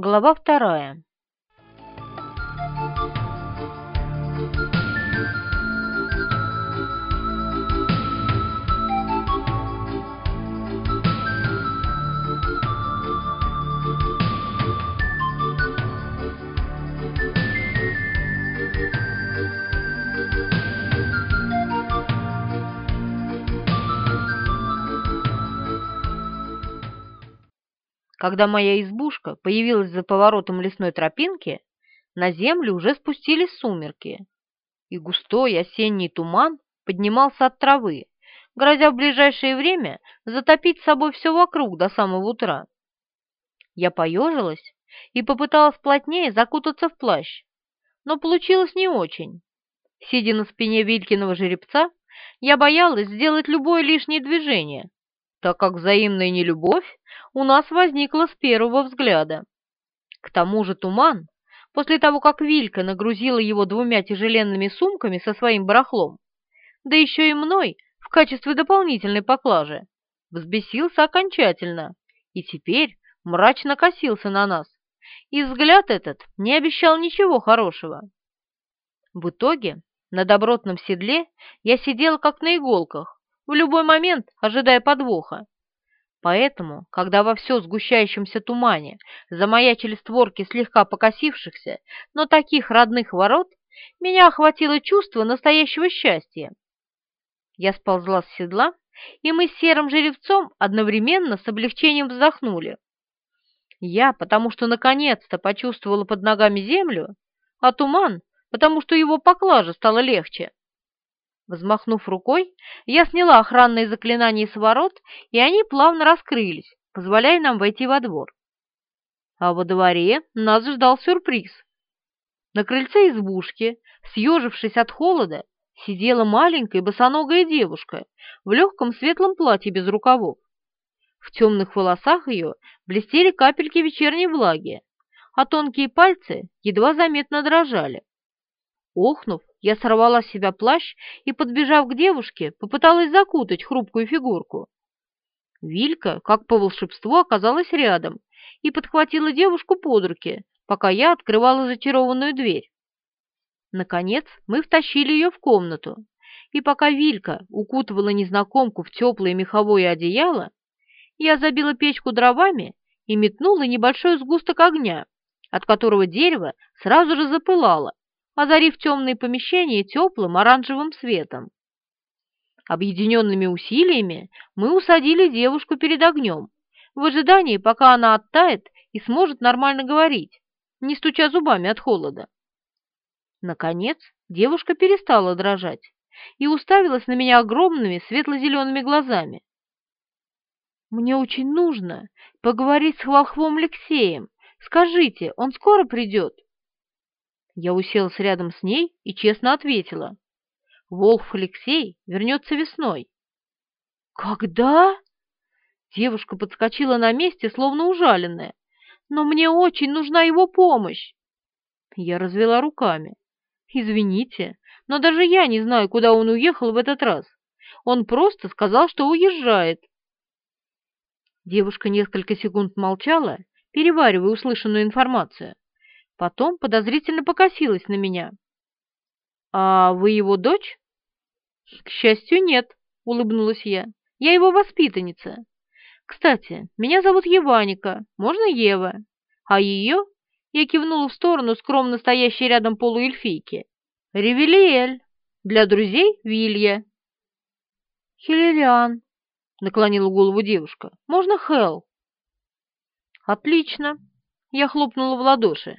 Глава вторая. Когда моя избушка появилась за поворотом лесной тропинки, на землю уже спустились сумерки, и густой осенний туман поднимался от травы, грозя в ближайшее время затопить с собой все вокруг до самого утра. Я поежилась и попыталась плотнее закутаться в плащ, но получилось не очень. Сидя на спине Вилькиного жеребца, я боялась сделать любое лишнее движение, так как взаимная нелюбовь у нас возникла с первого взгляда. К тому же туман, после того, как Вилька нагрузила его двумя тяжеленными сумками со своим барахлом, да еще и мной в качестве дополнительной поклажи, взбесился окончательно и теперь мрачно косился на нас, и взгляд этот не обещал ничего хорошего. В итоге на добротном седле я сидела как на иголках, в любой момент ожидая подвоха. Поэтому, когда во все сгущающемся тумане замаячили створки слегка покосившихся, но таких родных ворот, меня охватило чувство настоящего счастья. Я сползла с седла, и мы с серым жеребцом одновременно с облегчением вздохнули. Я, потому что наконец-то почувствовала под ногами землю, а туман, потому что его поклажа стало легче. Взмахнув рукой, я сняла охранные заклинания с ворот, и они плавно раскрылись, позволяя нам войти во двор. А во дворе нас ждал сюрприз. На крыльце избушки, съежившись от холода, сидела маленькая босоногая девушка в легком светлом платье без рукавов. В темных волосах ее блестели капельки вечерней влаги, а тонкие пальцы едва заметно дрожали. Охнув, я сорвала с себя плащ и, подбежав к девушке, попыталась закутать хрупкую фигурку. Вилька, как по волшебству, оказалась рядом и подхватила девушку под руки, пока я открывала зачарованную дверь. Наконец мы втащили ее в комнату, и пока Вилька укутывала незнакомку в теплое меховое одеяло, я забила печку дровами и метнула небольшой сгусток огня, от которого дерево сразу же запылало, озарив темные помещения теплым оранжевым светом. Объединенными усилиями мы усадили девушку перед огнем, в ожидании, пока она оттает и сможет нормально говорить, не стуча зубами от холода. Наконец девушка перестала дрожать и уставилась на меня огромными светло-зелеными глазами. «Мне очень нужно поговорить с Волхвом Алексеем. Скажите, он скоро придет?» Я уселась рядом с ней и честно ответила. Волх Алексей вернется весной. «Когда?» Девушка подскочила на месте, словно ужаленная. «Но мне очень нужна его помощь!» Я развела руками. «Извините, но даже я не знаю, куда он уехал в этот раз. Он просто сказал, что уезжает». Девушка несколько секунд молчала, переваривая услышанную информацию. Потом подозрительно покосилась на меня. «А вы его дочь?» «К счастью, нет», — улыбнулась я. «Я его воспитанница. Кстати, меня зовут Еваника, можно Ева. А ее...» Я кивнула в сторону скромно стоящей рядом полуэльфийки. «Ревелиэль. Для друзей Вилья». «Хилериан», — наклонила голову девушка. «Можно Хел?» «Отлично!» — я хлопнула в ладоши.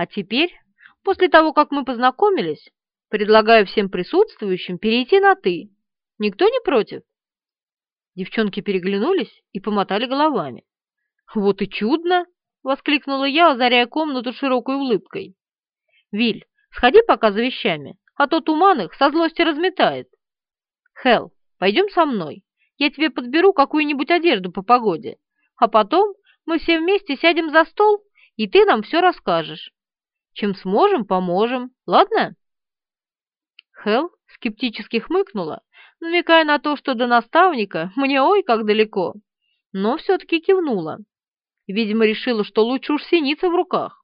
А теперь, после того, как мы познакомились, предлагаю всем присутствующим перейти на «ты». Никто не против?» Девчонки переглянулись и помотали головами. «Вот и чудно!» — воскликнула я, озаряя комнату широкой улыбкой. «Виль, сходи пока за вещами, а то туман их со злости разметает. Хел, пойдем со мной, я тебе подберу какую-нибудь одежду по погоде, а потом мы все вместе сядем за стол, и ты нам все расскажешь. Чем сможем, поможем, ладно?» Хел скептически хмыкнула, намекая на то, что до наставника мне ой как далеко, но все-таки кивнула. Видимо, решила, что лучше уж синица в руках.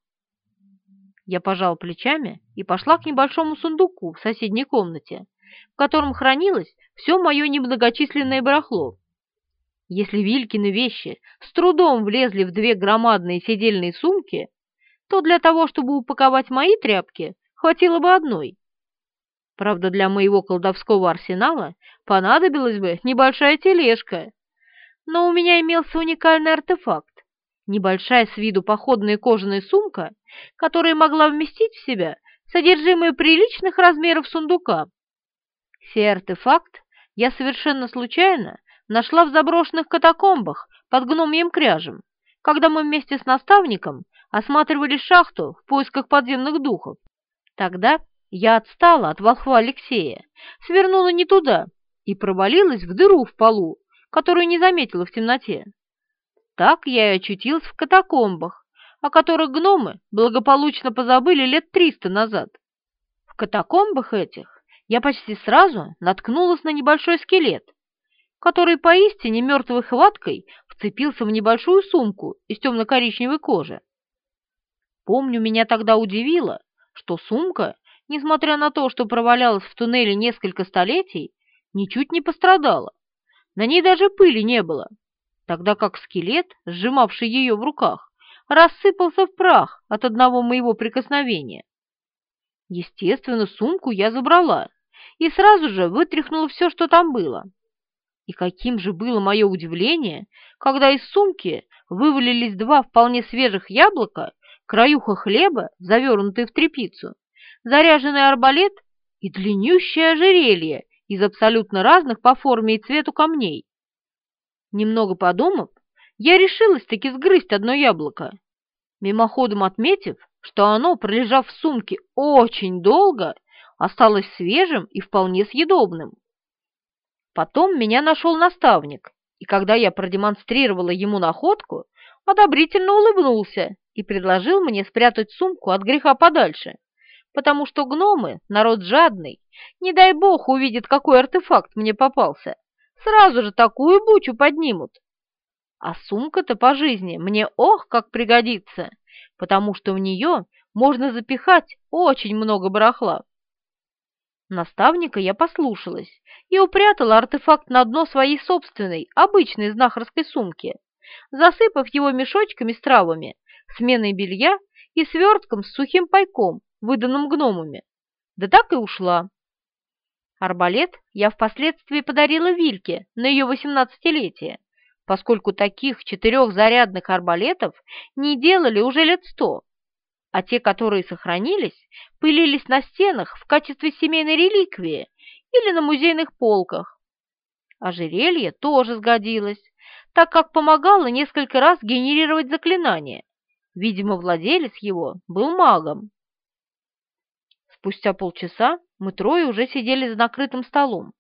Я пожал плечами и пошла к небольшому сундуку в соседней комнате, в котором хранилось все мое немногочисленное барахло. Если Вилькины вещи с трудом влезли в две громадные сидельные сумки, то для того, чтобы упаковать мои тряпки, хватило бы одной. Правда, для моего колдовского арсенала понадобилась бы небольшая тележка. Но у меня имелся уникальный артефакт. Небольшая с виду походная кожаная сумка, которая могла вместить в себя содержимое приличных размеров сундука. Сей артефакт я совершенно случайно нашла в заброшенных катакомбах под гномьем кряжем, когда мы вместе с наставником осматривали шахту в поисках подземных духов. Тогда я отстала от волхва Алексея, свернула не туда и провалилась в дыру в полу, которую не заметила в темноте. Так я и очутилась в катакомбах, о которых гномы благополучно позабыли лет триста назад. В катакомбах этих я почти сразу наткнулась на небольшой скелет, который поистине мертвой хваткой вцепился в небольшую сумку из темно-коричневой кожи. Помню, меня тогда удивило, что сумка, несмотря на то, что провалялась в туннеле несколько столетий, ничуть не пострадала. На ней даже пыли не было, тогда как скелет, сжимавший ее в руках, рассыпался в прах от одного моего прикосновения. Естественно, сумку я забрала и сразу же вытряхнула все, что там было. И каким же было мое удивление, когда из сумки вывалились два вполне свежих яблока, краюха хлеба, завернутый в тряпицу, заряженный арбалет и длиннющее ожерелье из абсолютно разных по форме и цвету камней. Немного подумав, я решилась-таки сгрызть одно яблоко, мимоходом отметив, что оно, пролежав в сумке очень долго, осталось свежим и вполне съедобным. Потом меня нашел наставник, и когда я продемонстрировала ему находку, одобрительно улыбнулся и предложил мне спрятать сумку от греха подальше, потому что гномы — народ жадный, не дай бог увидит, какой артефакт мне попался, сразу же такую бучу поднимут. А сумка-то по жизни мне ох как пригодится, потому что в нее можно запихать очень много барахла. Наставника я послушалась и упрятала артефакт на дно своей собственной, обычной знахарской сумки, засыпав его мешочками с травами, сменой белья и свертком с сухим пайком, выданным гномами. Да так и ушла. Арбалет я впоследствии подарила Вильке на ее восемнадцатилетие, поскольку таких четырехзарядных арбалетов не делали уже лет сто, а те, которые сохранились, пылились на стенах в качестве семейной реликвии или на музейных полках. Ожерелье тоже сгодилось, так как помогало несколько раз генерировать заклинания. Видимо, владелец его был магом. Спустя полчаса мы трое уже сидели за накрытым столом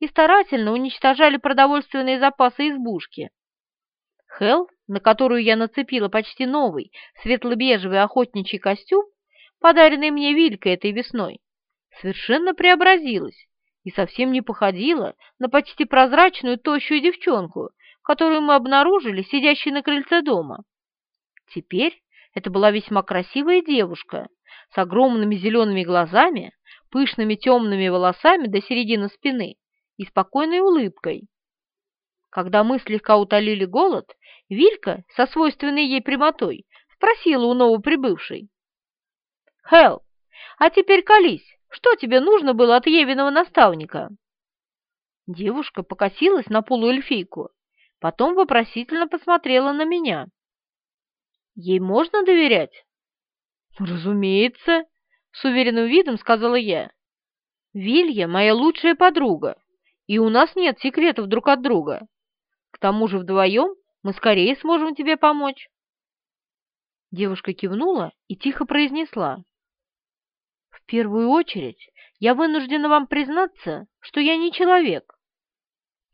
и старательно уничтожали продовольственные запасы избушки. Хел, на которую я нацепила почти новый светло-бежевый охотничий костюм, подаренный мне Вилькой этой весной, совершенно преобразилась и совсем не походила на почти прозрачную тощую девчонку, которую мы обнаружили, сидящей на крыльце дома. Теперь это была весьма красивая девушка с огромными зелеными глазами, пышными темными волосами до середины спины и спокойной улыбкой. Когда мы слегка утолили голод, Вилька со свойственной ей прямотой спросила у новоприбывшей. «Хелл, а теперь колись, что тебе нужно было от Евиного наставника?» Девушка покосилась на полуэльфийку, потом вопросительно посмотрела на меня. «Ей можно доверять?» «Разумеется», — с уверенным видом сказала я. «Вилья — моя лучшая подруга, и у нас нет секретов друг от друга. К тому же вдвоем мы скорее сможем тебе помочь». Девушка кивнула и тихо произнесла. «В первую очередь я вынуждена вам признаться, что я не человек».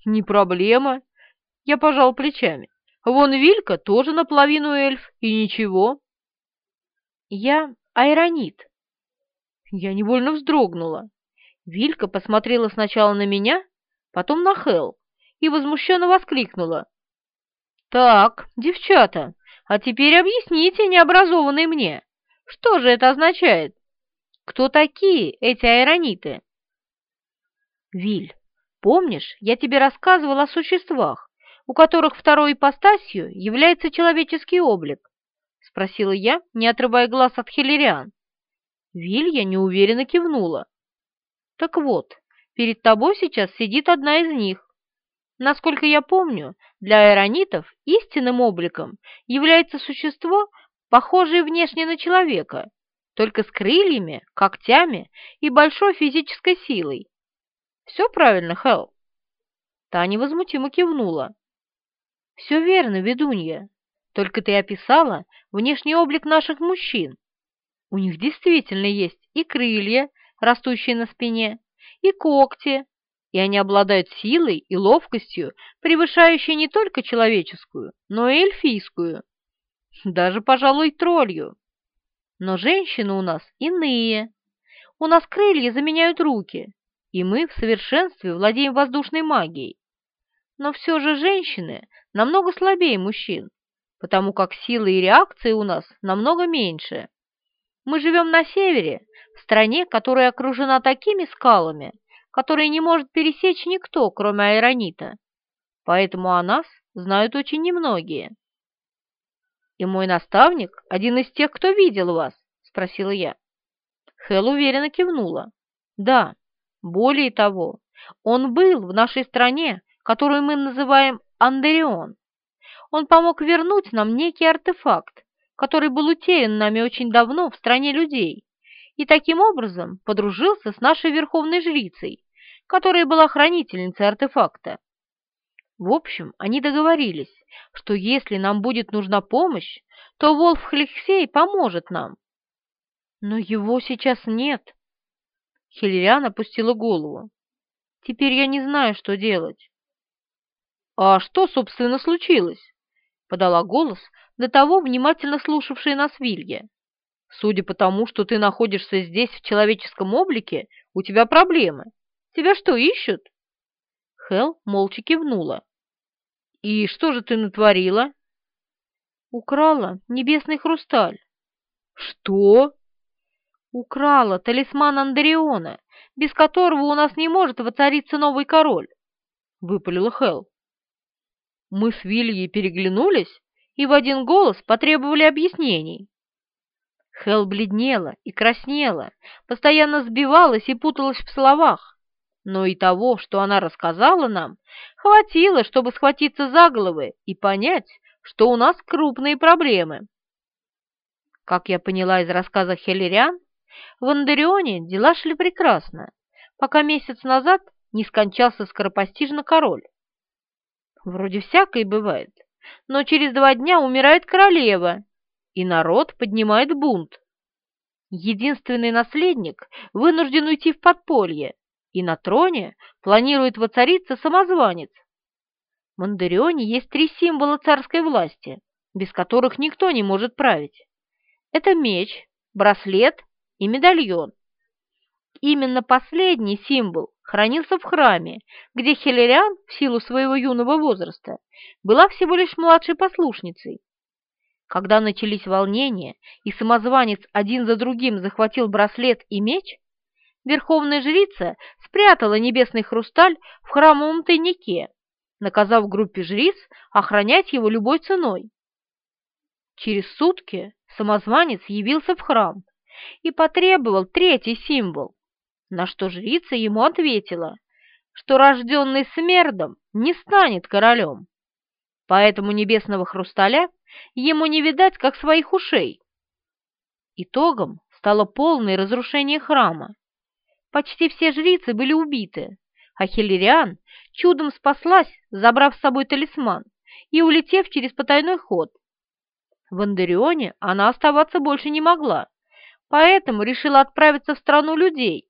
«Не проблема», — я пожал плечами. «Вон Вилька тоже наполовину эльф, и ничего». «Я айронит». Я невольно вздрогнула. Вилька посмотрела сначала на меня, потом на Хел и возмущенно воскликнула. «Так, девчата, А теперь объясните, необразованный мне, что же это означает? Кто такие эти аэрониты? Виль, помнишь, я тебе рассказывал о существах, у которых второй ипостасью является человеческий облик? Спросила я, не отрывая глаз от Хиллериан. Вилья неуверенно кивнула. Так вот, перед тобой сейчас сидит одна из них. Насколько я помню, для аэронитов истинным обликом является существо, похожее внешне на человека, только с крыльями, когтями и большой физической силой. Все правильно, Хелл?» Та невозмутимо кивнула. «Все верно, ведунья. Только ты описала внешний облик наших мужчин. У них действительно есть и крылья, растущие на спине, и когти, и они обладают силой и ловкостью, превышающей не только человеческую, но и эльфийскую, даже, пожалуй, троллью. Но женщины у нас иные. У нас крылья заменяют руки, и мы в совершенстве владеем воздушной магией. Но все же женщины намного слабее мужчин, потому как силы и реакции у нас намного меньше. Мы живем на севере, в стране, которая окружена такими скалами, которые не может пересечь никто, кроме Айронита. Поэтому о нас знают очень немногие. «И мой наставник — один из тех, кто видел вас?» — спросила я. Хел уверенно кивнула. «Да, более того, он был в нашей стране, которую мы называем Андерион. Он помог вернуть нам некий артефакт, который был утерян нами очень давно в стране людей, и таким образом подружился с нашей верховной жрицей, которая была хранительницей артефакта. В общем, они договорились, что если нам будет нужна помощь, то Волф Хлексей поможет нам. Но его сейчас нет. Хиллериан опустила голову. Теперь я не знаю, что делать. А что, собственно, случилось? Подала голос до того внимательно слушавшая нас Вилья. Судя по тому, что ты находишься здесь в человеческом облике, у тебя проблемы. Тебя что, ищут? Хел молча кивнула. «И что же ты натворила?» «Украла небесный хрусталь». «Что?» «Украла талисман Андреона, без которого у нас не может воцариться новый король», — выпалила Хел. Мы с Вильей переглянулись и в один голос потребовали объяснений. Хел бледнела и краснела, постоянно сбивалась и путалась в словах но и того, что она рассказала нам, хватило, чтобы схватиться за головы и понять, что у нас крупные проблемы. Как я поняла из рассказа Хелериан, в Андерионе дела шли прекрасно, пока месяц назад не скончался скоропостижно король. Вроде всякое бывает, но через два дня умирает королева, и народ поднимает бунт. Единственный наследник вынужден уйти в подполье, и на троне планирует воцариться самозванец. В Мандарионе есть три символа царской власти, без которых никто не может править. Это меч, браслет и медальон. Именно последний символ хранился в храме, где Хелериан, в силу своего юного возраста, была всего лишь младшей послушницей. Когда начались волнения, и самозванец один за другим захватил браслет и меч, верховная жрица спрятала небесный хрусталь в храмовом тайнике, наказав группе жриц охранять его любой ценой. Через сутки самозванец явился в храм и потребовал третий символ, на что жрица ему ответила, что рожденный смердом не станет королем, поэтому небесного хрусталя ему не видать, как своих ушей. Итогом стало полное разрушение храма, Почти все жрицы были убиты, а Хиллериан чудом спаслась, забрав с собой талисман и улетев через потайной ход. В Андерионе она оставаться больше не могла, поэтому решила отправиться в страну людей,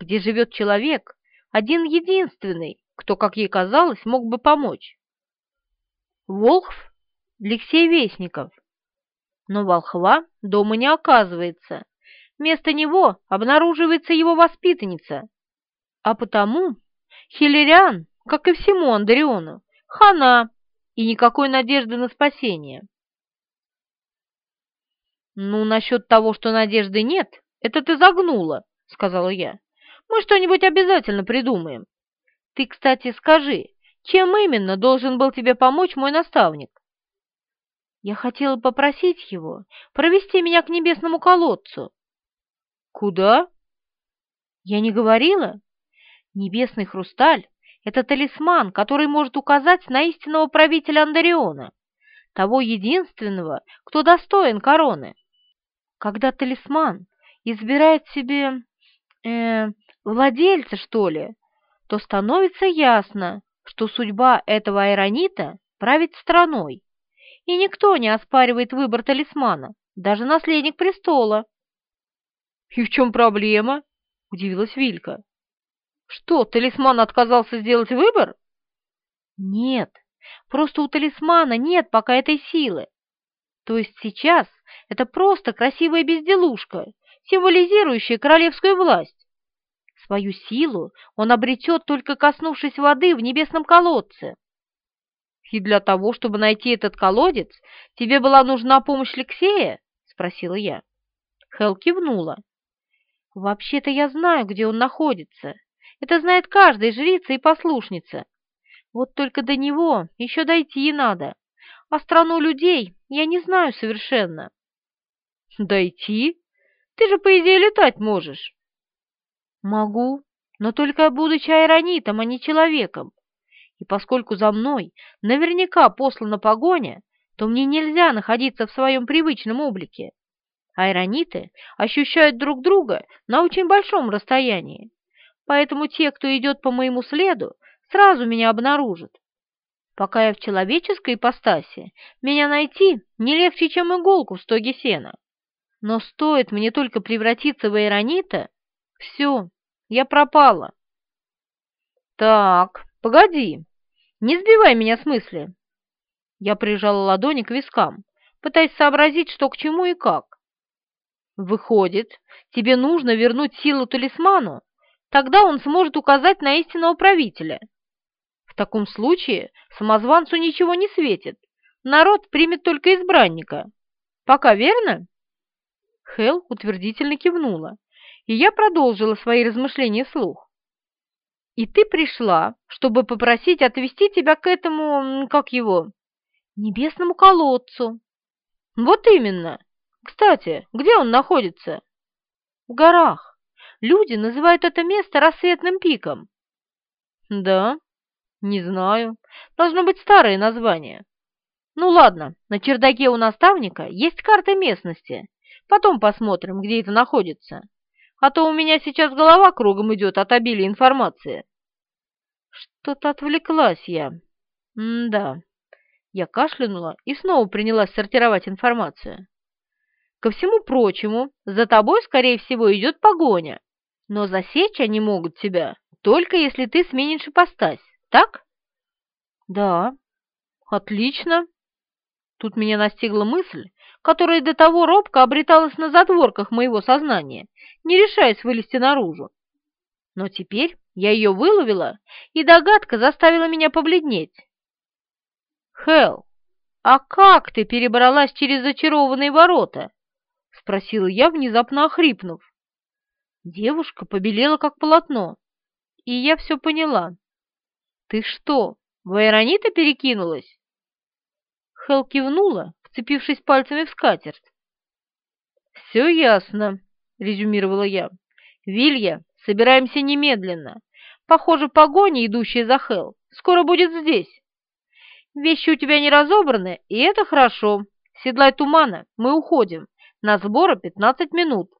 где живет человек, один-единственный, кто, как ей казалось, мог бы помочь. Волхв Алексей Вестников. Но волхва дома не оказывается, Вместо него обнаруживается его воспитанница. А потому Хиллериан, как и всему Андриону, хана и никакой надежды на спасение. «Ну, насчет того, что надежды нет, это ты загнула», — сказала я. «Мы что-нибудь обязательно придумаем. Ты, кстати, скажи, чем именно должен был тебе помочь мой наставник?» Я хотела попросить его провести меня к небесному колодцу. «Куда?» «Я не говорила? Небесный хрусталь — это талисман, который может указать на истинного правителя Андариона, того единственного, кто достоин короны. Когда талисман избирает себе э, владельца, что ли, то становится ясно, что судьба этого айронита править страной, и никто не оспаривает выбор талисмана, даже наследник престола. «И в чем проблема?» — удивилась Вилька. «Что, талисман отказался сделать выбор?» «Нет, просто у талисмана нет пока этой силы. То есть сейчас это просто красивая безделушка, символизирующая королевскую власть. Свою силу он обретет, только коснувшись воды в небесном колодце. «И для того, чтобы найти этот колодец, тебе была нужна помощь Лексея?» — спросила я. Хел кивнула. «Вообще-то я знаю, где он находится. Это знает каждая жрица и послушница. Вот только до него еще дойти надо. А страну людей я не знаю совершенно». «Дойти? Ты же, по идее, летать можешь». «Могу, но только будучи айронитом, а не человеком и поскольку за мной наверняка послана погоня, то мне нельзя находиться в своем привычном облике. Айрониты ощущают друг друга на очень большом расстоянии, поэтому те, кто идет по моему следу, сразу меня обнаружат. Пока я в человеческой ипостаси, меня найти не легче, чем иголку в стоге сена. Но стоит мне только превратиться в айронита, все, я пропала. Так, погоди, не сбивай меня с мысли!» Я прижала ладони к вискам, пытаясь сообразить, что к чему и как. «Выходит, тебе нужно вернуть силу талисману, тогда он сможет указать на истинного правителя. В таком случае самозванцу ничего не светит, народ примет только избранника. Пока верно?» Хел утвердительно кивнула, и я продолжила свои размышления вслух. И ты пришла, чтобы попросить отвезти тебя к этому, как его, небесному колодцу. Вот именно. Кстати, где он находится? В горах. Люди называют это место рассветным пиком. Да, не знаю. Должно быть старое название. Ну ладно, на чердаке у наставника есть карта местности. Потом посмотрим, где это находится. А то у меня сейчас голова кругом идет от обилия информации. Что-то отвлеклась я. М-да. Я кашлянула и снова принялась сортировать информацию. Ко всему прочему, за тобой, скорее всего, идет погоня, но засечь они могут тебя только если ты сменишь ипостась, так? Да. Отлично. Тут меня настигла мысль, которая до того робко обреталась на затворках моего сознания, не решаясь вылезти наружу. Но теперь я ее выловила, и догадка заставила меня побледнеть. «Хелл, а как ты перебралась через зачарованные ворота?» — спросила я, внезапно охрипнув. Девушка побелела, как полотно, и я все поняла. «Ты что, в аэронита перекинулась?» Хелл кивнула, вцепившись пальцами в скатерть. «Все ясно», — резюмировала я. «Вилья, собираемся немедленно. Похоже, погоня, идущая за Хел, скоро будет здесь. Вещи у тебя не разобраны, и это хорошо. Седлай тумана, мы уходим. На сбора пятнадцать минут.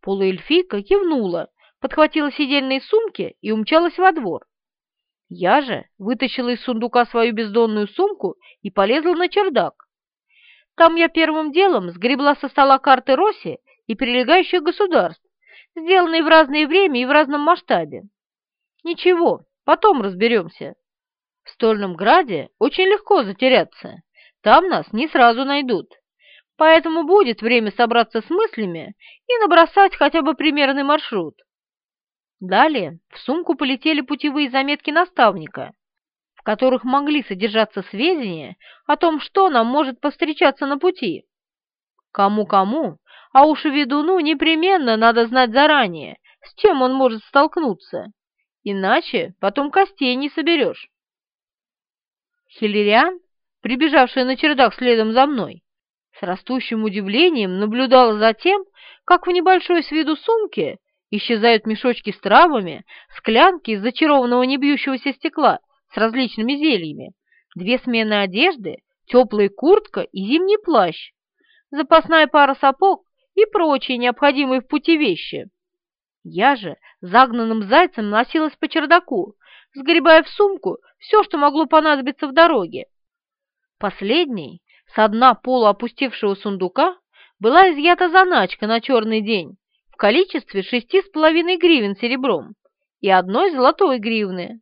Полуэльфийка кивнула, подхватила сидельные сумки и умчалась во двор. Я же вытащила из сундука свою бездонную сумку и полезла на чердак. Там я первым делом сгребла со стола карты Росси и прилегающих государств, сделанные в разное время и в разном масштабе. Ничего, потом разберемся. В Стольном Граде очень легко затеряться. Там нас не сразу найдут. Поэтому будет время собраться с мыслями и набросать хотя бы примерный маршрут. Далее в сумку полетели путевые заметки наставника, в которых могли содержаться сведения о том, что нам может повстречаться на пути. Кому-кому, а уж ведуну непременно надо знать заранее, с чем он может столкнуться, иначе потом костей не соберешь. Хиллериан, прибежавшая на чердак следом за мной, с растущим удивлением наблюдала за тем, как в небольшой с виду сумке исчезают мешочки с травами, склянки из зачарованного небьющегося стекла с различными зельями, две смены одежды, теплая куртка и зимний плащ, запасная пара сапог и прочие необходимые в пути вещи. Я же загнанным зайцем носилась по чердаку, сгребая в сумку все, что могло понадобиться в дороге. Последней, с дна полуопустевшего сундука, была изъята заначка на черный день в количестве шести с половиной гривен серебром и одной золотой гривны.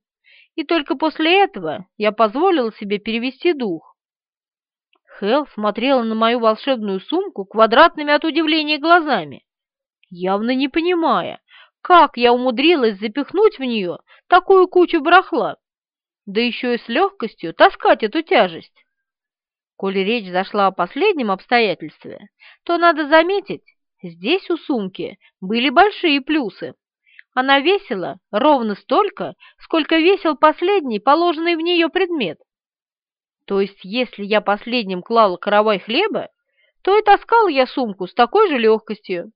И только после этого я позволила себе перевести дух. Хел смотрела на мою волшебную сумку квадратными от удивления глазами, явно не понимая, как я умудрилась запихнуть в нее такую кучу барахла, да еще и с легкостью таскать эту тяжесть. Коли речь зашла о последнем обстоятельстве, то надо заметить, здесь у сумки были большие плюсы. Она весила ровно столько, сколько весил последний положенный в нее предмет. То есть, если я последним клала каравай хлеба, то и таскала я сумку с такой же легкостью.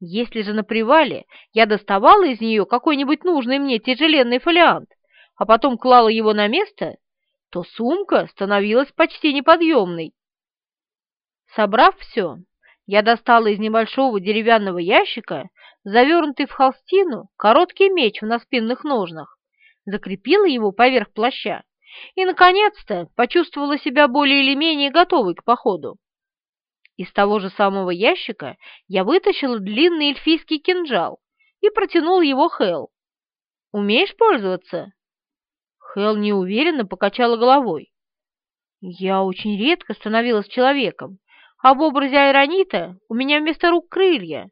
Если же на привале я доставала из нее какой-нибудь нужный мне тяжеленный фолиант, а потом клала его на место, то сумка становилась почти неподъемной. Собрав все, я достала из небольшого деревянного ящика, завернутый в холстину, короткий меч в наспинных ножнах, закрепила его поверх плаща и, наконец-то, почувствовала себя более или менее готовой к походу. Из того же самого ящика я вытащила длинный эльфийский кинжал и протянул его Хел. «Умеешь пользоваться?» Хел неуверенно покачала головой. «Я очень редко становилась человеком, а в образе Айронита у меня вместо рук крылья».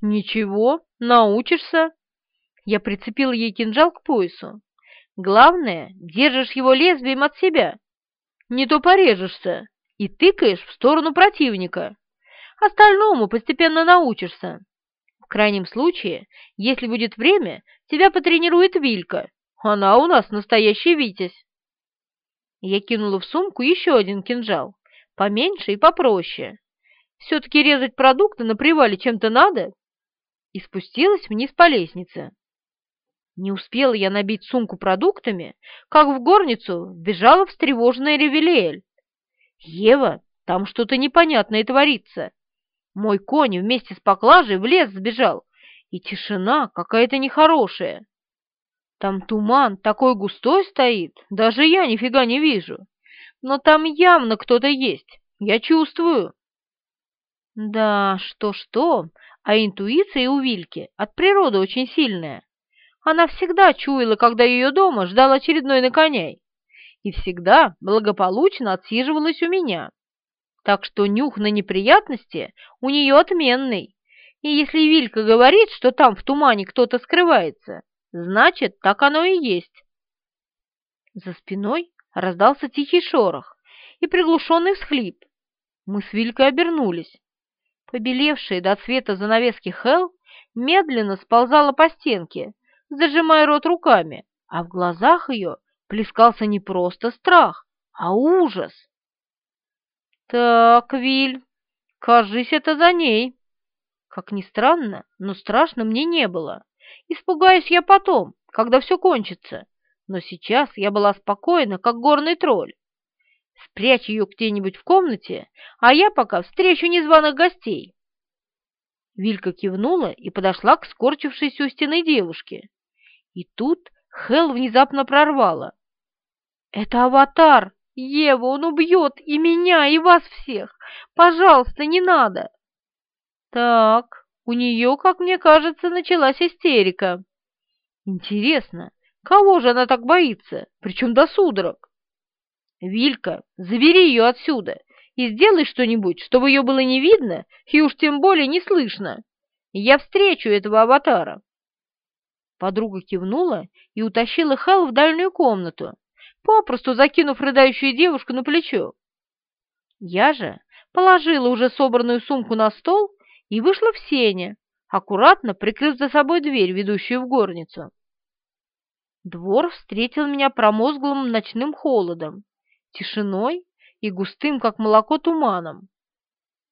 «Ничего, научишься». Я прицепила ей кинжал к поясу. Главное, держишь его лезвием от себя. Не то порежешься и тыкаешь в сторону противника. Остальному постепенно научишься. В крайнем случае, если будет время, тебя потренирует Вилька. Она у нас настоящий витязь. Я кинула в сумку еще один кинжал, поменьше и попроще. Все-таки резать продукты на привале чем-то надо. И спустилась вниз по лестнице. Не успела я набить сумку продуктами, как в горницу бежала встревоженная Ревелиэль. «Ева, там что-то непонятное творится. Мой конь вместе с поклажей в лес сбежал, и тишина какая-то нехорошая. Там туман такой густой стоит, даже я нифига не вижу. Но там явно кто-то есть, я чувствую». Да, что-что, а интуиция у Вильки от природы очень сильная. Она всегда чуяла, когда ее дома ждал очередной наконяй, и всегда благополучно отсиживалась у меня. Так что нюх на неприятности у нее отменный, и если Вилька говорит, что там в тумане кто-то скрывается, значит, так оно и есть. За спиной раздался тихий шорох и приглушенный всхлип. Мы с Вилькой обернулись. Побелевшая до цвета занавески Хел медленно сползала по стенке, зажимая рот руками, а в глазах ее плескался не просто страх, а ужас. «Так, Виль, кажись, это за ней». Как ни странно, но страшно мне не было. Испугаюсь я потом, когда все кончится, но сейчас я была спокойна, как горный тролль. Спрячь ее где-нибудь в комнате, а я пока встречу незваных гостей. Вилька кивнула и подошла к скорчившейся у стены девушке. И тут Хел внезапно прорвала. «Это аватар! Ева, он убьет и меня, и вас всех! Пожалуйста, не надо!» «Так, у нее, как мне кажется, началась истерика. Интересно, кого же она так боится, причем до судорог?» «Вилька, забери ее отсюда и сделай что-нибудь, чтобы ее было не видно и уж тем более не слышно. Я встречу этого аватара». Подруга кивнула и утащила Хэл в дальнюю комнату, попросту закинув рыдающую девушку на плечо. Я же положила уже собранную сумку на стол и вышла в сене, аккуратно прикрыв за собой дверь, ведущую в горницу. Двор встретил меня промозглым ночным холодом, тишиной и густым, как молоко, туманом.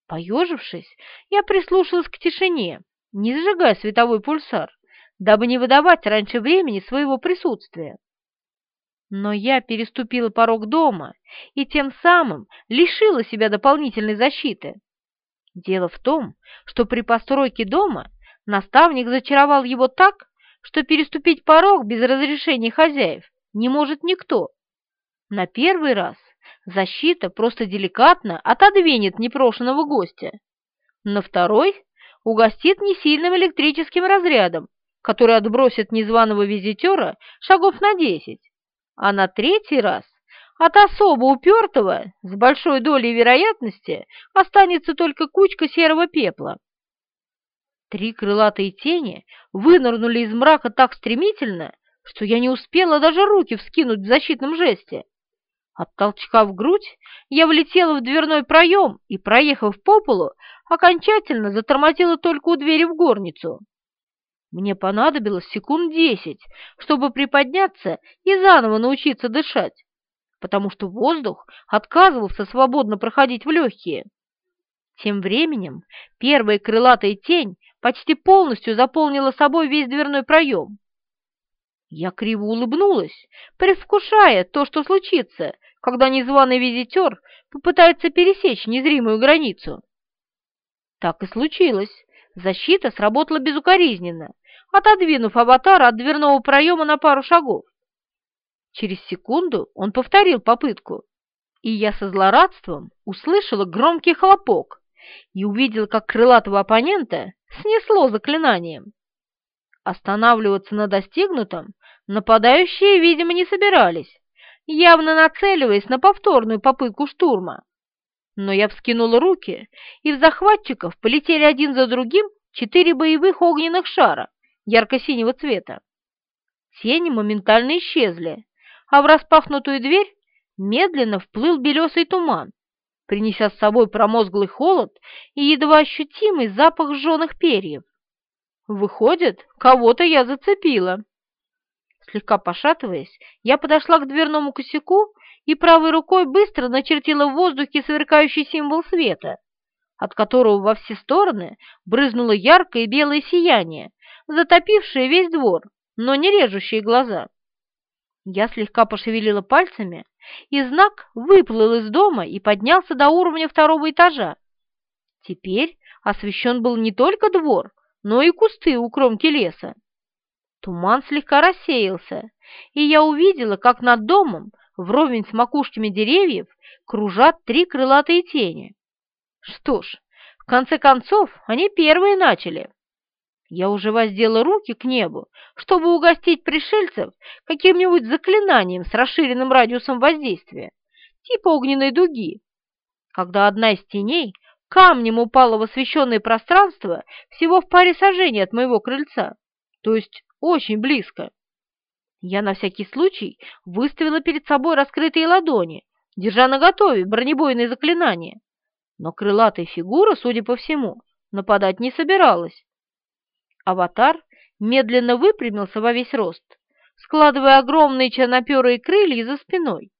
Поежившись, я прислушалась к тишине, не зажигая световой пульсар, дабы не выдавать раньше времени своего присутствия. Но я переступила порог дома и тем самым лишила себя дополнительной защиты. Дело в том, что при постройке дома наставник зачаровал его так, что переступить порог без разрешения хозяев не может никто. На первый раз защита просто деликатно отодвинет непрошенного гостя. На второй угостит несильным электрическим разрядом, который отбросит незваного визитера шагов на десять, а на третий раз от особо упертого с большой долей вероятности останется только кучка серого пепла. Три крылатые тени вынырнули из мрака так стремительно, что я не успела даже руки вскинуть в защитном жесте. От толчка в грудь я влетела в дверной проем и, проехав по полу, окончательно затормозила только у двери в горницу. Мне понадобилось секунд десять, чтобы приподняться и заново научиться дышать, потому что воздух отказывался свободно проходить в легкие. Тем временем первая крылатая тень почти полностью заполнила собой весь дверной проем. Я криво улыбнулась, предвкушая то, что случится, когда незваный визитер попытается пересечь незримую границу. Так и случилось. Защита сработала безукоризненно, отодвинув аватара от дверного проема на пару шагов. Через секунду он повторил попытку, и я со злорадством услышала громкий хлопок и увидела, как крылатого оппонента снесло заклинанием. Останавливаться на достигнутом нападающие, видимо, не собирались, явно нацеливаясь на повторную попытку штурма. Но я вскинула руки, и в захватчиков полетели один за другим четыре боевых огненных шара ярко-синего цвета. Тени моментально исчезли, а в распахнутую дверь медленно вплыл белесый туман, принеся с собой промозглый холод и едва ощутимый запах сжженных перьев. Выходит, кого-то я зацепила. Слегка пошатываясь, я подошла к дверному косяку и правой рукой быстро начертила в воздухе сверкающий символ света, от которого во все стороны брызнуло яркое белое сияние, затопившее весь двор, но не режущее глаза. Я слегка пошевелила пальцами, и знак выплыл из дома и поднялся до уровня второго этажа. Теперь освещен был не только двор, но и кусты у кромки леса. Туман слегка рассеялся, и я увидела, как над домом, вровень с макушками деревьев, кружат три крылатые тени. Что ж, в конце концов, они первые начали. Я уже воздела руки к небу, чтобы угостить пришельцев каким-нибудь заклинанием с расширенным радиусом воздействия, типа огненной дуги, когда одна из теней камнем упала в освещенное пространство всего в паре сажений от моего крыльца, то есть очень близко. Я на всякий случай выставила перед собой раскрытые ладони, держа наготове бронебойные заклинания, но крылатая фигура, судя по всему, нападать не собиралась. Аватар медленно выпрямился во весь рост, складывая огромные черноперые крылья за спиной,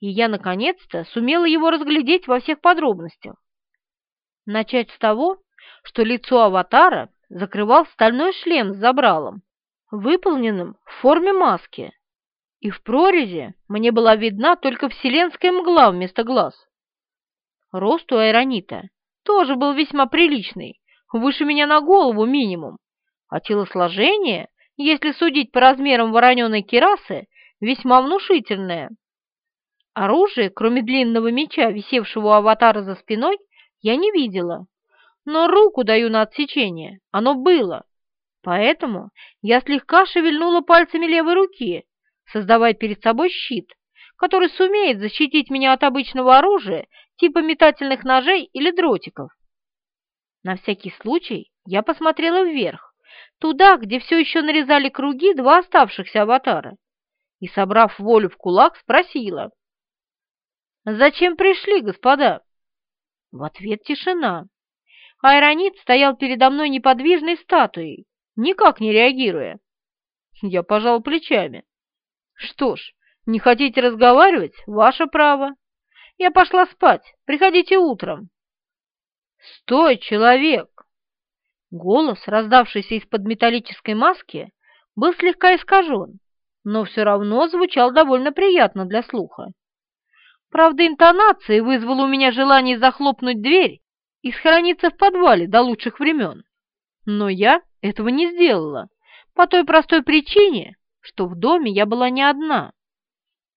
и я, наконец-то, сумела его разглядеть во всех подробностях. Начать с того, что лицо аватара закрывал стальной шлем с забралом, выполненным в форме маски, и в прорези мне была видна только вселенская мгла вместо глаз. Рост у Айронита тоже был весьма приличный, выше меня на голову минимум, а телосложение, если судить по размерам вороненой керасы, весьма внушительное. Оружие, кроме длинного меча, висевшего у аватара за спиной, я не видела, но руку даю на отсечение, оно было, Поэтому я слегка шевельнула пальцами левой руки, создавая перед собой щит, который сумеет защитить меня от обычного оружия типа метательных ножей или дротиков. На всякий случай я посмотрела вверх, туда, где все еще нарезали круги два оставшихся аватара, и, собрав волю в кулак, спросила. «Зачем пришли, господа?» В ответ тишина. Айронит стоял передо мной неподвижной статуей, никак не реагируя. Я пожал плечами. Что ж, не хотите разговаривать? Ваше право. Я пошла спать. Приходите утром. Стой, человек! Голос, раздавшийся из-под металлической маски, был слегка искажен, но все равно звучал довольно приятно для слуха. Правда, интонация вызвала у меня желание захлопнуть дверь и схорониться в подвале до лучших времен. Но я этого не сделала, по той простой причине, что в доме я была не одна.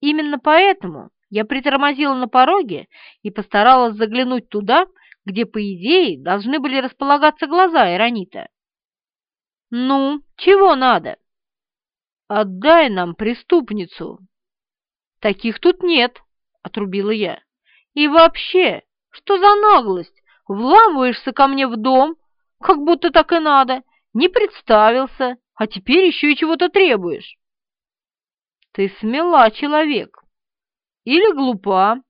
Именно поэтому я притормозила на пороге и постаралась заглянуть туда, где, по идее, должны были располагаться глаза Иронита. «Ну, чего надо?» «Отдай нам преступницу!» «Таких тут нет!» — отрубила я. «И вообще, что за наглость? Вламываешься ко мне в дом, как будто так и надо, не представился, а теперь еще и чего-то требуешь!» «Ты смела, человек!» «Или глупа!»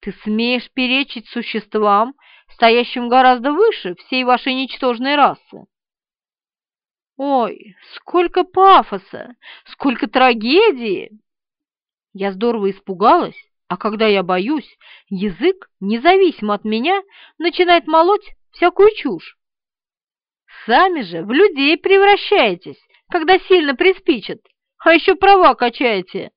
Ты смеешь перечить существам, стоящим гораздо выше всей вашей ничтожной расы. Ой, сколько пафоса, сколько трагедии! Я здорово испугалась, а когда я боюсь, язык, независимо от меня, начинает молоть всякую чушь. Сами же в людей превращаетесь, когда сильно приспичат, а еще права качаете.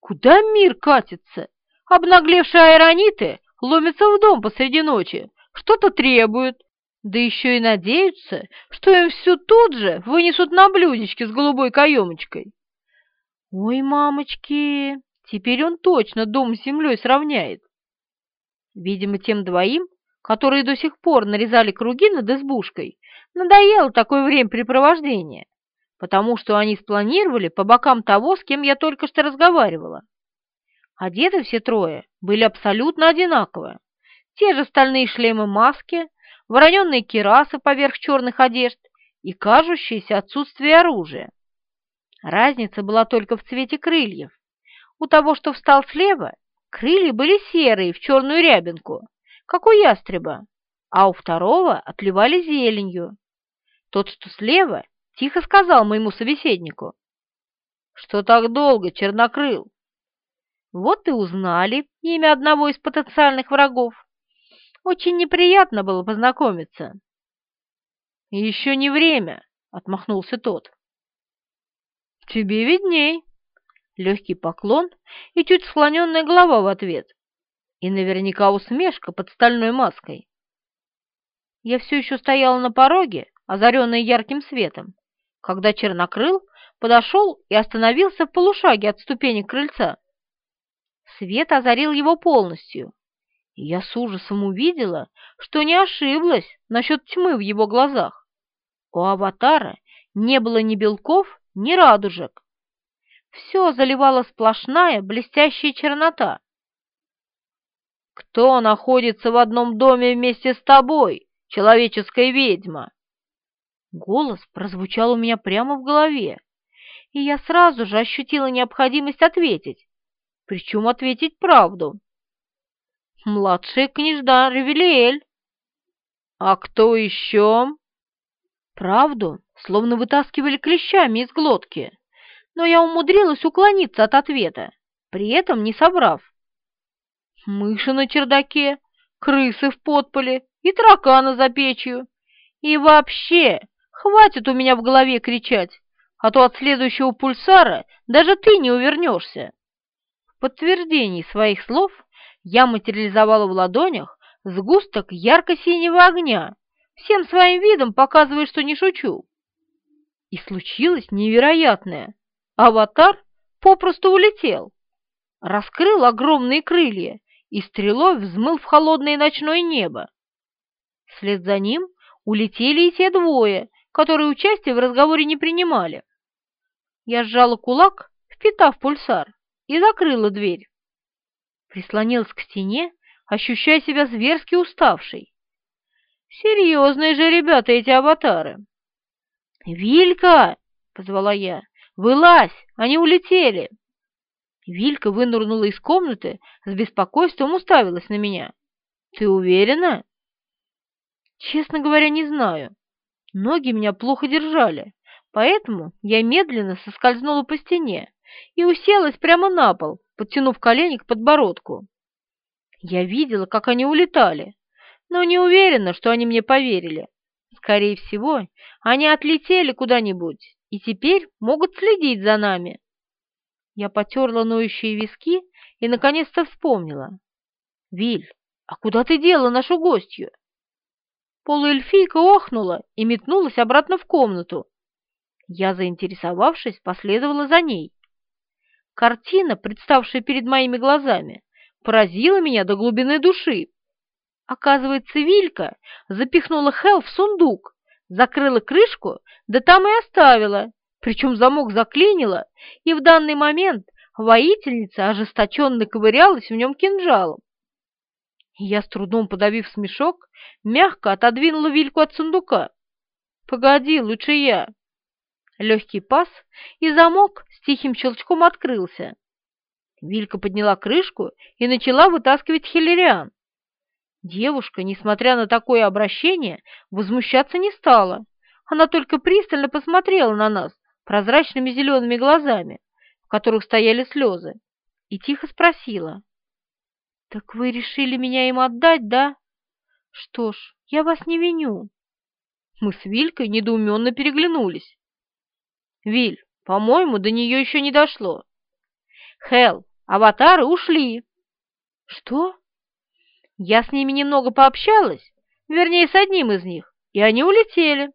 Куда мир катится? Обнаглевшие аэрониты ломятся в дом посреди ночи, что-то требуют, да еще и надеются, что им все тут же вынесут на блюдечке с голубой каемочкой. Ой, мамочки, теперь он точно дом с землей сравняет. Видимо, тем двоим, которые до сих пор нарезали круги над избушкой, надоело такое времяпрепровождение, потому что они спланировали по бокам того, с кем я только что разговаривала. Одеты все трое были абсолютно одинаковые. Те же стальные шлемы-маски, вороненные кирасы поверх черных одежд и кажущееся отсутствие оружия. Разница была только в цвете крыльев. У того, что встал слева, крылья были серые в черную рябинку, как у ястреба, а у второго отливали зеленью. Тот, что слева, тихо сказал моему собеседнику. «Что так долго, чернокрыл?» Вот и узнали имя одного из потенциальных врагов. Очень неприятно было познакомиться. «Еще не время», — отмахнулся тот. «Тебе видней». Легкий поклон и чуть склоненная голова в ответ. И наверняка усмешка под стальной маской. Я все еще стояла на пороге, озаренная ярким светом, когда чернокрыл подошел и остановился в полушаге от ступени крыльца. Свет озарил его полностью, я с ужасом увидела, что не ошиблась насчет тьмы в его глазах. У аватара не было ни белков, ни радужек. Все заливала сплошная блестящая чернота. «Кто находится в одном доме вместе с тобой, человеческая ведьма?» Голос прозвучал у меня прямо в голове, и я сразу же ощутила необходимость ответить, причем ответить правду. Младшая княжда Ревелиэль. А кто еще? Правду словно вытаскивали клещами из глотки, но я умудрилась уклониться от ответа, при этом не собрав. Мыши на чердаке, крысы в подполе и тараканы за печью. И вообще, хватит у меня в голове кричать, а то от следующего пульсара даже ты не увернешься подтверждении своих слов я материализовала в ладонях сгусток ярко-синего огня, всем своим видом показывая, что не шучу. И случилось невероятное. Аватар попросту улетел, раскрыл огромные крылья и стрелой взмыл в холодное ночное небо. Вслед за ним улетели и те двое, которые участие в разговоре не принимали. Я сжала кулак, впитав пульсар, и закрыла дверь. Прислонилась к стене, ощущая себя зверски уставшей. Серьезные же ребята эти аватары. «Вилька!» — позвала я. «Вылазь! Они улетели!» Вилька вынырнула из комнаты, с беспокойством уставилась на меня. Ты уверена? Честно говоря, не знаю. Ноги меня плохо держали, поэтому я медленно соскользнула по стене и уселась прямо на пол, подтянув колени к подбородку. Я видела, как они улетали, но не уверена, что они мне поверили. Скорее всего, они отлетели куда-нибудь и теперь могут следить за нами. Я потерла ноющие виски и наконец-то вспомнила. «Виль, а куда ты дела нашу гостью?» Полуэльфийка охнула и метнулась обратно в комнату. Я, заинтересовавшись, последовала за ней. Картина, представшая перед моими глазами, поразила меня до глубины души. Оказывается, Вилька запихнула Хел в сундук, закрыла крышку, да там и оставила, причем замок заклинила, и в данный момент воительница ожесточенно ковырялась в нем кинжалом. Я, с трудом подавив смешок, мягко отодвинула Вильку от сундука. «Погоди, лучше я». Легкий пас, и замок с тихим щелчком открылся. Вилька подняла крышку и начала вытаскивать хиллериан. Девушка, несмотря на такое обращение, возмущаться не стала. Она только пристально посмотрела на нас прозрачными зелеными глазами, в которых стояли слезы, и тихо спросила. «Так вы решили меня им отдать, да? Что ж, я вас не виню». Мы с Вилькой недоуменно переглянулись. «Виль, по-моему, до нее еще не дошло». «Хелл, аватары ушли». «Что?» Я с ними немного пообщалась, вернее, с одним из них, и они улетели.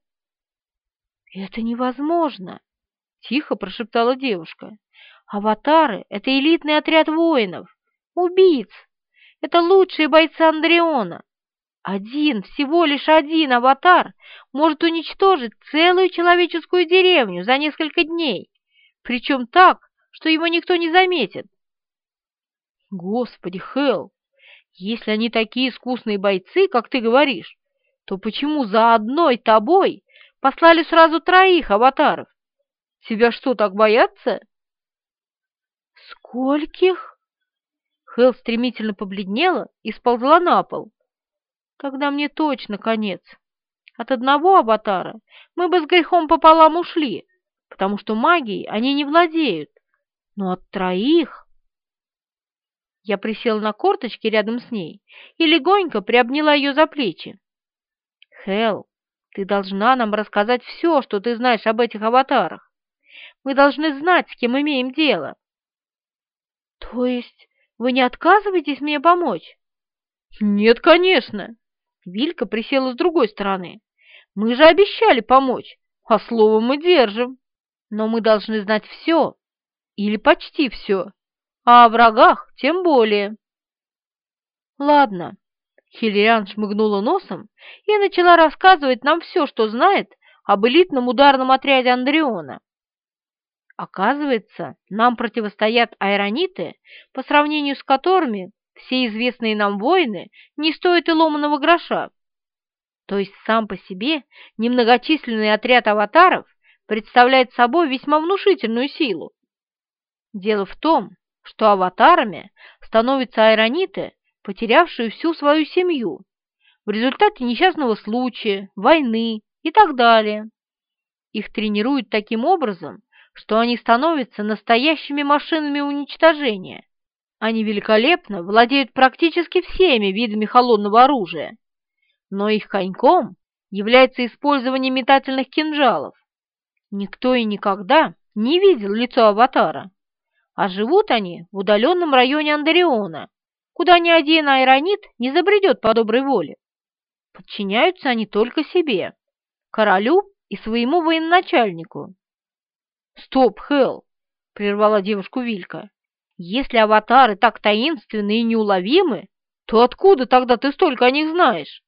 «Это невозможно!» — тихо прошептала девушка. «Аватары — это элитный отряд воинов, убийц. Это лучшие бойцы Андреона. Один, всего лишь один аватар может уничтожить целую человеческую деревню за несколько дней, причем так, что его никто не заметит. Господи, Хелл, если они такие искусные бойцы, как ты говоришь, то почему за одной тобой послали сразу троих аватаров? Тебя что, так боятся? Скольких? Хелл стремительно побледнела и сползла на пол. Тогда мне точно конец. От одного аватара мы бы с грехом пополам ушли, потому что магией они не владеют. Но от троих... Я присела на корточки рядом с ней и легонько приобняла ее за плечи. «Хелл, ты должна нам рассказать все, что ты знаешь об этих аватарах. Мы должны знать, с кем имеем дело». «То есть вы не отказываетесь мне помочь?» «Нет, конечно!» Вилька присела с другой стороны. «Мы же обещали помочь, а слово мы держим. Но мы должны знать все, или почти все, а о врагах тем более. Ладно, Хиллериан шмыгнула носом и начала рассказывать нам все, что знает об элитном ударном отряде Андреона. Оказывается, нам противостоят айрониты, по сравнению с которыми все известные нам воины не стоят и ломаного гроша. То есть сам по себе немногочисленный отряд аватаров представляет собой весьма внушительную силу. Дело в том, что аватарами становятся айрониты, потерявшие всю свою семью в результате несчастного случая, войны и так далее. Их тренируют таким образом, что они становятся настоящими машинами уничтожения. Они великолепно владеют практически всеми видами холодного оружия, но их коньком является использование метательных кинжалов. Никто и никогда не видел лицо аватара, а живут они в удаленном районе Андариона, куда ни один айронит не забредет по доброй воле. Подчиняются они только себе, королю и своему военачальнику. «Стоп, Хелл!» — прервала девушку Вилька. «Если аватары так таинственны и неуловимы, то откуда тогда ты столько о них знаешь?»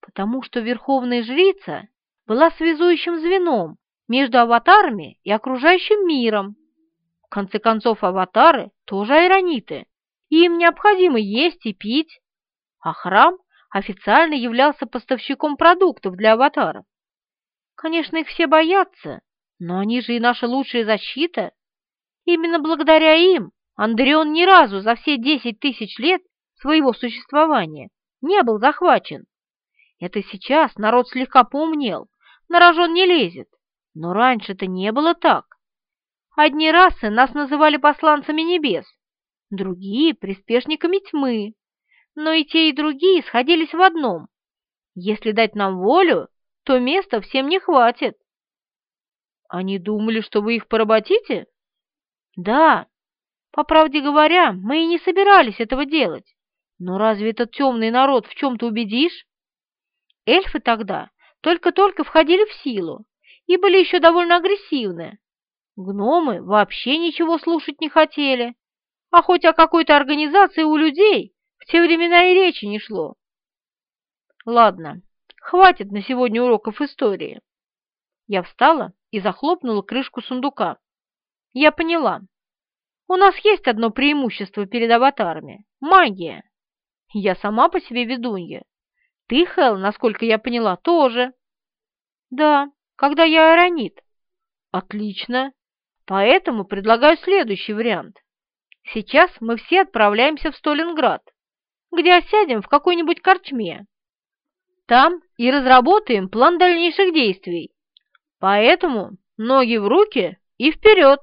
«Потому что Верховная Жрица была связующим звеном между аватарами и окружающим миром, в конце концов, аватары тоже айрониты, и им необходимо есть и пить, а храм официально являлся поставщиком продуктов для аватаров. Конечно, их все боятся, но они же и наша лучшая защита. Именно благодаря им Андреон ни разу за все десять тысяч лет своего существования не был захвачен. Это сейчас народ слегка поумнел, на рожон не лезет, но раньше-то не было так. Одни расы нас называли посланцами небес, другие — приспешниками тьмы, но и те, и другие сходились в одном. Если дать нам волю, то места всем не хватит. Они думали, что вы их поработите? Да. По правде говоря, мы и не собирались этого делать. Но разве этот темный народ в чем-то убедишь? Эльфы тогда только-только входили в силу и были еще довольно агрессивны. Гномы вообще ничего слушать не хотели, а хоть о какой-то организации у людей в те времена и речи не шло. Ладно, хватит на сегодня уроков истории. Я встала и захлопнула крышку сундука. Я поняла. У нас есть одно преимущество перед аватарами — магия. Я сама по себе ведунья. Ты, Хел, насколько я поняла, тоже. Да, когда я аэронит. Отлично. Поэтому предлагаю следующий вариант. Сейчас мы все отправляемся в Сталинград, где осядем в какой-нибудь корчме. Там и разработаем план дальнейших действий. Поэтому ноги в руки и вперед!